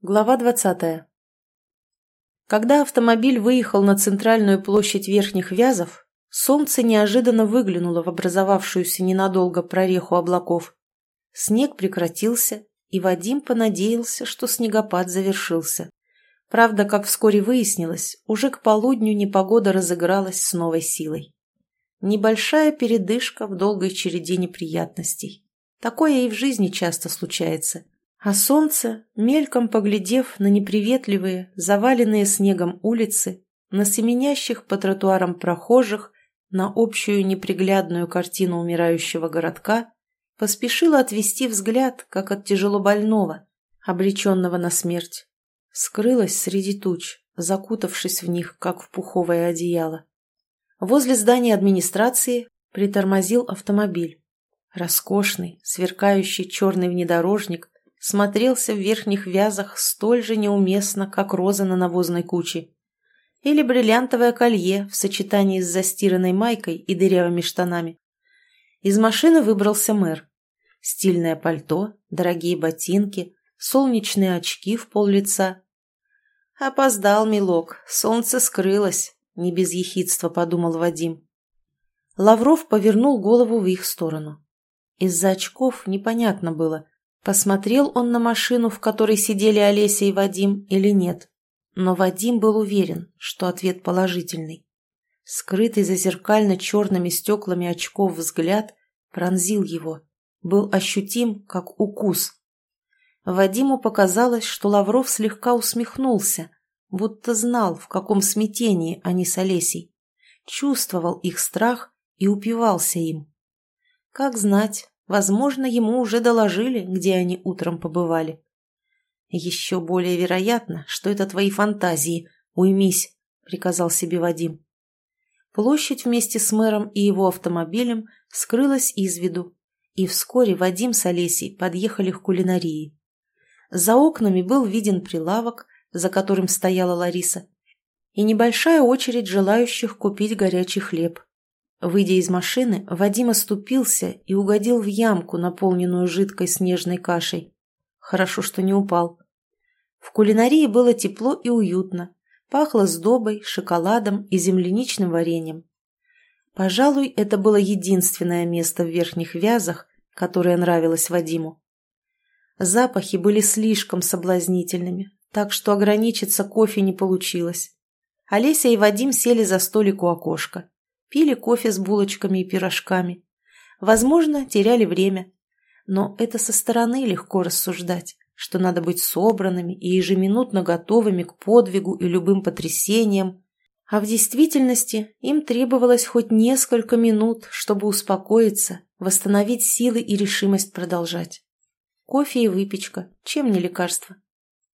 Глава 20. Когда автомобиль выехал на центральную площадь Верхних Вязов, солнце неожиданно выглянуло в образовавшуюся ненадолго прореху облаков. Снег прекратился, и Вадим понадеялся, что снегопад завершился. Правда, как вскоре выяснилось, уже к полудню непогода разыгралась с новой силой. Небольшая передышка в долгой череде неприятностей. Такое и в жизни часто случается – а солнце, мельком поглядев на неприветливые, заваленные снегом улицы, на семенящих по тротуарам прохожих, на общую неприглядную картину умирающего городка, поспешило отвести взгляд, как от тяжелобольного, обреченного на смерть. Скрылась среди туч, закутавшись в них, как в пуховое одеяло. Возле здания администрации притормозил автомобиль. Роскошный, сверкающий черный внедорожник смотрелся в верхних вязах столь же неуместно, как роза на навозной куче. Или бриллиантовое колье в сочетании с застиранной майкой и дырявыми штанами. Из машины выбрался мэр. Стильное пальто, дорогие ботинки, солнечные очки в пол лица. «Опоздал, милок, солнце скрылось», — не без ехидства подумал Вадим. Лавров повернул голову в их сторону. Из-за очков непонятно было, Посмотрел он на машину, в которой сидели Олеся и Вадим, или нет. Но Вадим был уверен, что ответ положительный. Скрытый за зеркально-черными стеклами очков взгляд пронзил его, был ощутим, как укус. Вадиму показалось, что Лавров слегка усмехнулся, будто знал, в каком смятении они с Олесей, чувствовал их страх и упивался им. Как знать, Возможно, ему уже доложили, где они утром побывали. «Еще более вероятно, что это твои фантазии. Уймись», — приказал себе Вадим. Площадь вместе с мэром и его автомобилем скрылась из виду, и вскоре Вадим с Олесей подъехали к кулинарии. За окнами был виден прилавок, за которым стояла Лариса, и небольшая очередь желающих купить горячий хлеб. Выйдя из машины, Вадим оступился и угодил в ямку, наполненную жидкой снежной кашей. Хорошо, что не упал. В кулинарии было тепло и уютно. Пахло сдобой, шоколадом и земляничным вареньем. Пожалуй, это было единственное место в верхних вязах, которое нравилось Вадиму. Запахи были слишком соблазнительными, так что ограничиться кофе не получилось. Олеся и Вадим сели за столик у окошка пили кофе с булочками и пирожками. Возможно, теряли время. Но это со стороны легко рассуждать, что надо быть собранными и ежеминутно готовыми к подвигу и любым потрясениям. А в действительности им требовалось хоть несколько минут, чтобы успокоиться, восстановить силы и решимость продолжать. Кофе и выпечка, чем не лекарство?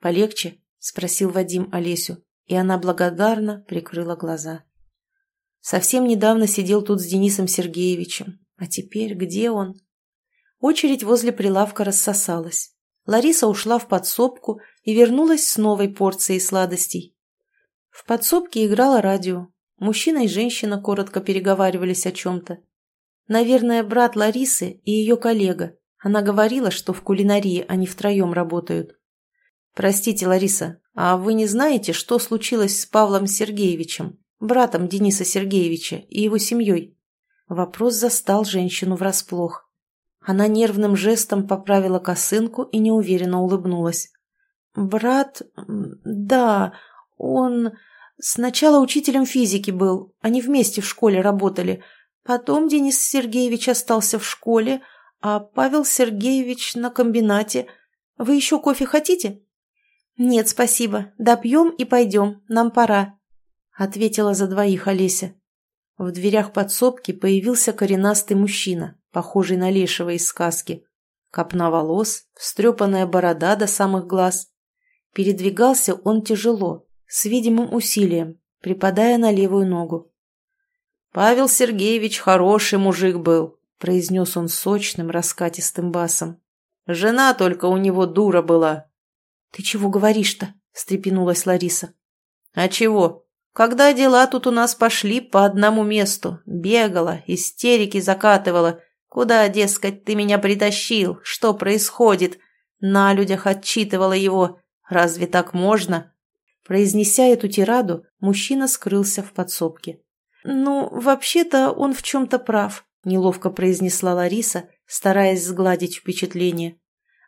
«Полегче?» – спросил Вадим Олесю, и она благодарно прикрыла глаза. Совсем недавно сидел тут с Денисом Сергеевичем. А теперь где он? Очередь возле прилавка рассосалась. Лариса ушла в подсобку и вернулась с новой порцией сладостей. В подсобке играло радио. Мужчина и женщина коротко переговаривались о чем-то. Наверное, брат Ларисы и ее коллега. Она говорила, что в кулинарии они втроем работают. «Простите, Лариса, а вы не знаете, что случилось с Павлом Сергеевичем?» Братом Дениса Сергеевича и его семьей. Вопрос застал женщину врасплох. Она нервным жестом поправила косынку и неуверенно улыбнулась. «Брат... да, он... Сначала учителем физики был, они вместе в школе работали. Потом Денис Сергеевич остался в школе, а Павел Сергеевич на комбинате. Вы еще кофе хотите?» «Нет, спасибо. Допьем и пойдем. Нам пора», — ответила за двоих Олеся. В дверях подсобки появился коренастый мужчина, похожий на лешего из сказки. Копна волос, встрепанная борода до самых глаз. Передвигался он тяжело, с видимым усилием, припадая на левую ногу. «Павел Сергеевич хороший мужик был», — произнес он сочным, раскатистым басом. «Жена только у него дура была». «Ты чего говоришь-то?» — встрепенулась Лариса. «А чего? Когда дела тут у нас пошли по одному месту, бегала, истерики закатывала. Куда, дескать, ты меня притащил? Что происходит? На людях отчитывала его. Разве так можно?» Произнеся эту тираду, мужчина скрылся в подсобке. «Ну, вообще-то он в чем-то прав», — неловко произнесла Лариса, стараясь сгладить впечатление.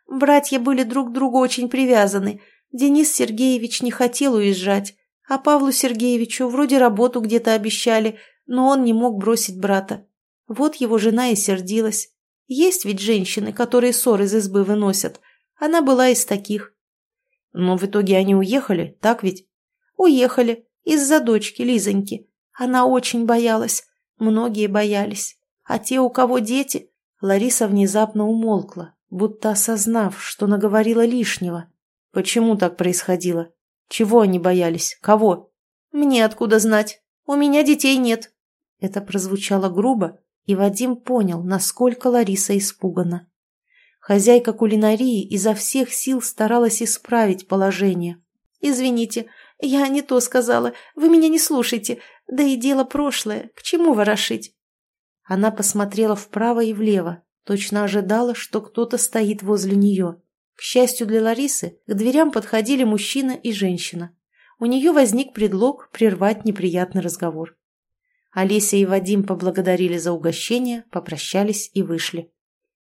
«Братья были друг к другу очень привязаны. Денис Сергеевич не хотел уезжать, а Павлу Сергеевичу вроде работу где-то обещали, но он не мог бросить брата. Вот его жена и сердилась. Есть ведь женщины, которые ссор из избы выносят. Она была из таких. Но в итоге они уехали, так ведь? Уехали. Из-за дочки Лизоньки. Она очень боялась. Многие боялись. А те, у кого дети... Лариса внезапно умолкла, будто осознав, что наговорила лишнего. Почему так происходило? Чего они боялись? Кого? Мне откуда знать? У меня детей нет. Это прозвучало грубо, и Вадим понял, насколько Лариса испугана. Хозяйка кулинарии изо всех сил старалась исправить положение. «Извините, я не то сказала, вы меня не слушайте, да и дело прошлое, к чему ворошить?» Она посмотрела вправо и влево, точно ожидала, что кто-то стоит возле нее. К счастью для Ларисы, к дверям подходили мужчина и женщина. У нее возник предлог прервать неприятный разговор. Олеся и Вадим поблагодарили за угощение, попрощались и вышли.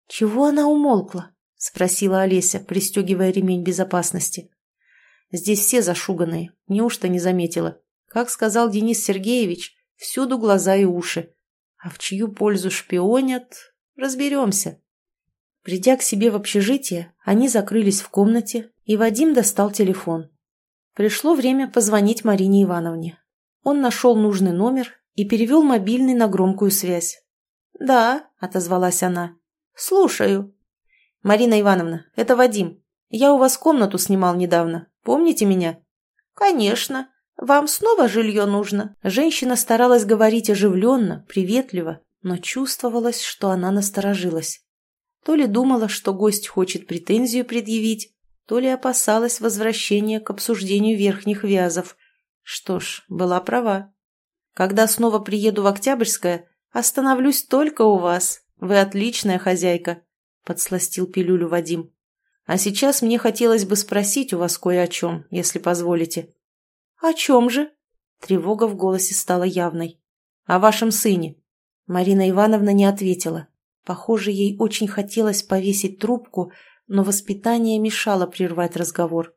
«Чего она умолкла?» – спросила Олеся, пристегивая ремень безопасности. «Здесь все зашуганные, неужто не заметила? Как сказал Денис Сергеевич, всюду глаза и уши. А в чью пользу шпионят, разберемся». Придя к себе в общежитие, они закрылись в комнате, и Вадим достал телефон. Пришло время позвонить Марине Ивановне. Он нашел нужный номер и перевел мобильный на громкую связь. «Да», — отозвалась она. «Слушаю». «Марина Ивановна, это Вадим. Я у вас комнату снимал недавно. Помните меня?» «Конечно. Вам снова жилье нужно?» Женщина старалась говорить оживленно, приветливо, но чувствовалось, что она насторожилась. То ли думала, что гость хочет претензию предъявить, то ли опасалась возвращения к обсуждению верхних вязов. Что ж, была права. Когда снова приеду в Октябрьское, остановлюсь только у вас. Вы отличная хозяйка», — подсластил пилюлю Вадим. «А сейчас мне хотелось бы спросить у вас кое о чем, если позволите». «О чем же?» Тревога в голосе стала явной. «О вашем сыне». Марина Ивановна не ответила. Похоже, ей очень хотелось повесить трубку, но воспитание мешало прервать разговор.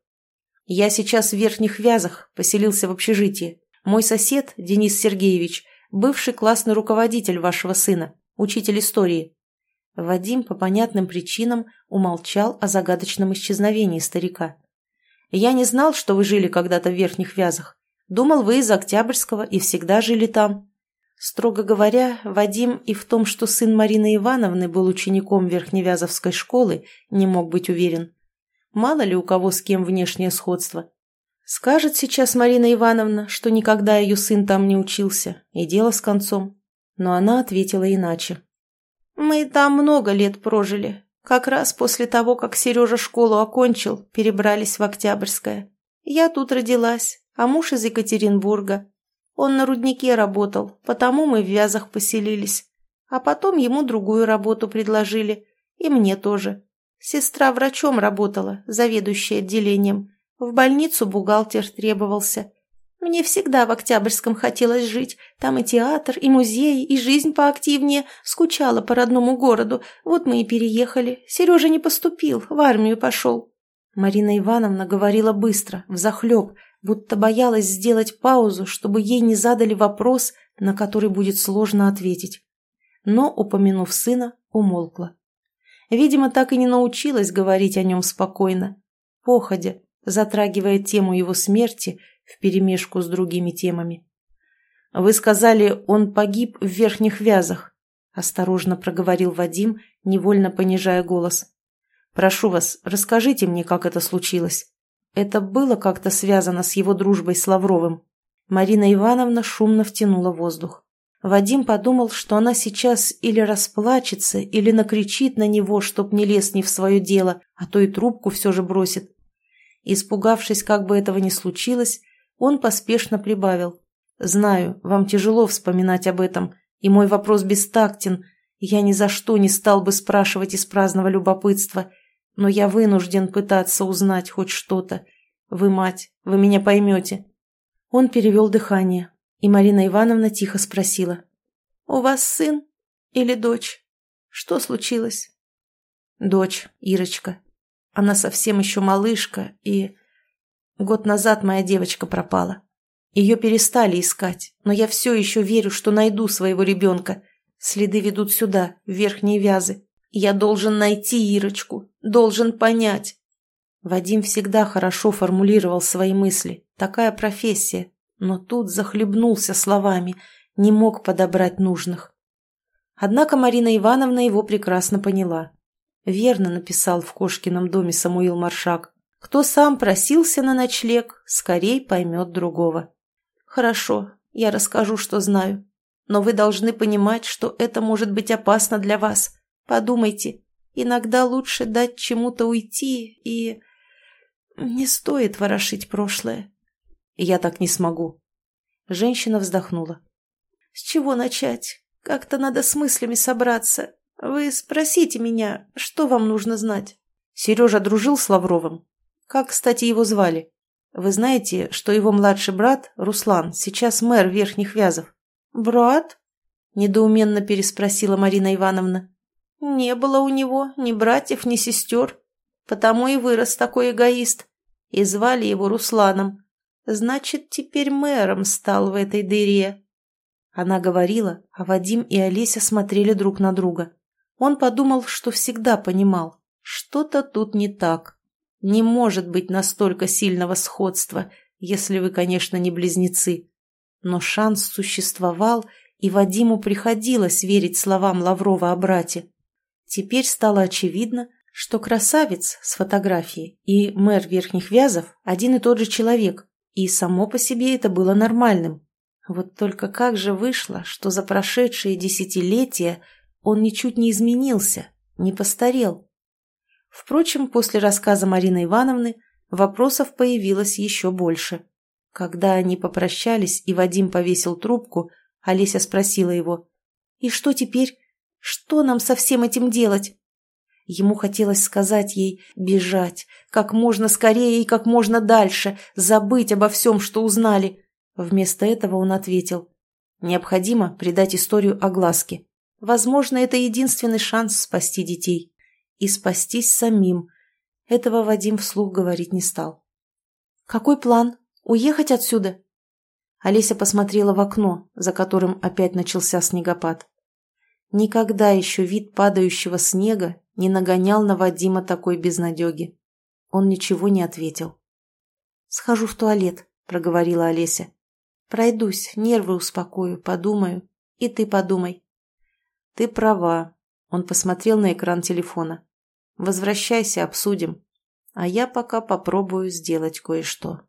«Я сейчас в Верхних Вязах, поселился в общежитии. Мой сосед, Денис Сергеевич, бывший классный руководитель вашего сына, учитель истории». Вадим по понятным причинам умолчал о загадочном исчезновении старика. «Я не знал, что вы жили когда-то в Верхних Вязах. Думал, вы из Октябрьского и всегда жили там». Строго говоря, Вадим и в том, что сын Марины Ивановны был учеником Верхневязовской школы, не мог быть уверен. Мало ли у кого с кем внешнее сходство. Скажет сейчас Марина Ивановна, что никогда ее сын там не учился, и дело с концом. Но она ответила иначе. «Мы там много лет прожили. Как раз после того, как Сережа школу окончил, перебрались в Октябрьское. Я тут родилась, а муж из Екатеринбурга. Он на руднике работал, потому мы в Вязах поселились. А потом ему другую работу предложили, и мне тоже. Сестра врачом работала, заведующая отделением». В больницу бухгалтер требовался. Мне всегда в Октябрьском хотелось жить. Там и театр, и музей, и жизнь поактивнее. Скучала по родному городу. Вот мы и переехали. Сережа не поступил, в армию пошел. Марина Ивановна говорила быстро, взахлеб, будто боялась сделать паузу, чтобы ей не задали вопрос, на который будет сложно ответить. Но, упомянув сына, умолкла. Видимо, так и не научилась говорить о нем спокойно. Походя, затрагивая тему его смерти вперемешку с другими темами. «Вы сказали, он погиб в верхних вязах», – осторожно проговорил Вадим, невольно понижая голос. «Прошу вас, расскажите мне, как это случилось. Это было как-то связано с его дружбой с Лавровым?» Марина Ивановна шумно втянула воздух. Вадим подумал, что она сейчас или расплачется, или накричит на него, чтоб не лез не в свое дело, а то и трубку все же бросит. Испугавшись, как бы этого ни случилось, он поспешно прибавил. «Знаю, вам тяжело вспоминать об этом, и мой вопрос бестактен. Я ни за что не стал бы спрашивать из праздного любопытства, но я вынужден пытаться узнать хоть что-то. Вы мать, вы меня поймете». Он перевел дыхание, и Марина Ивановна тихо спросила. «У вас сын или дочь? Что случилось?» «Дочь, Ирочка. Она совсем еще малышка, и...» Год назад моя девочка пропала. Ее перестали искать, но я все еще верю, что найду своего ребенка. Следы ведут сюда, в верхние вязы. Я должен найти Ирочку, должен понять. Вадим всегда хорошо формулировал свои мысли. Такая профессия. Но тут захлебнулся словами, не мог подобрать нужных. Однако Марина Ивановна его прекрасно поняла. Верно написал в Кошкином доме Самуил Маршак. Кто сам просился на ночлег, скорей поймет другого. Хорошо, я расскажу, что знаю. Но вы должны понимать, что это может быть опасно для вас. Подумайте, иногда лучше дать чему-то уйти и... Не стоит ворошить прошлое. Я так не смогу. Женщина вздохнула. С чего начать? Как-то надо с мыслями собраться. Вы спросите меня, что вам нужно знать? Сережа дружил с Лавровым? Как, кстати, его звали? Вы знаете, что его младший брат, Руслан, сейчас мэр Верхних Вязов? Брат? Недоуменно переспросила Марина Ивановна. Не было у него ни братьев, ни сестер. Потому и вырос такой эгоист. И звали его Русланом. Значит, теперь мэром стал в этой дыре. Она говорила, а Вадим и Олеся смотрели друг на друга. Он подумал, что всегда понимал. Что-то тут не так. Не может быть настолько сильного сходства, если вы, конечно, не близнецы. Но шанс существовал, и Вадиму приходилось верить словам Лаврова о брате. Теперь стало очевидно, что красавец с фотографии и мэр Верхних Вязов один и тот же человек, и само по себе это было нормальным. Вот только как же вышло, что за прошедшие десятилетия он ничуть не изменился, не постарел. Впрочем, после рассказа Марины Ивановны вопросов появилось еще больше. Когда они попрощались и Вадим повесил трубку, Олеся спросила его, «И что теперь? Что нам со всем этим делать?» Ему хотелось сказать ей «бежать», как можно скорее и как можно дальше, забыть обо всем, что узнали. Вместо этого он ответил, «Необходимо придать историю огласке. Возможно, это единственный шанс спасти детей» и спастись самим. Этого Вадим вслух говорить не стал. «Какой план? Уехать отсюда?» Олеся посмотрела в окно, за которым опять начался снегопад. Никогда еще вид падающего снега не нагонял на Вадима такой безнадеги. Он ничего не ответил. «Схожу в туалет», — проговорила Олеся. «Пройдусь, нервы успокою, подумаю. И ты подумай». «Ты права», — он посмотрел на экран телефона. Возвращайся, обсудим. А я пока попробую сделать кое-что.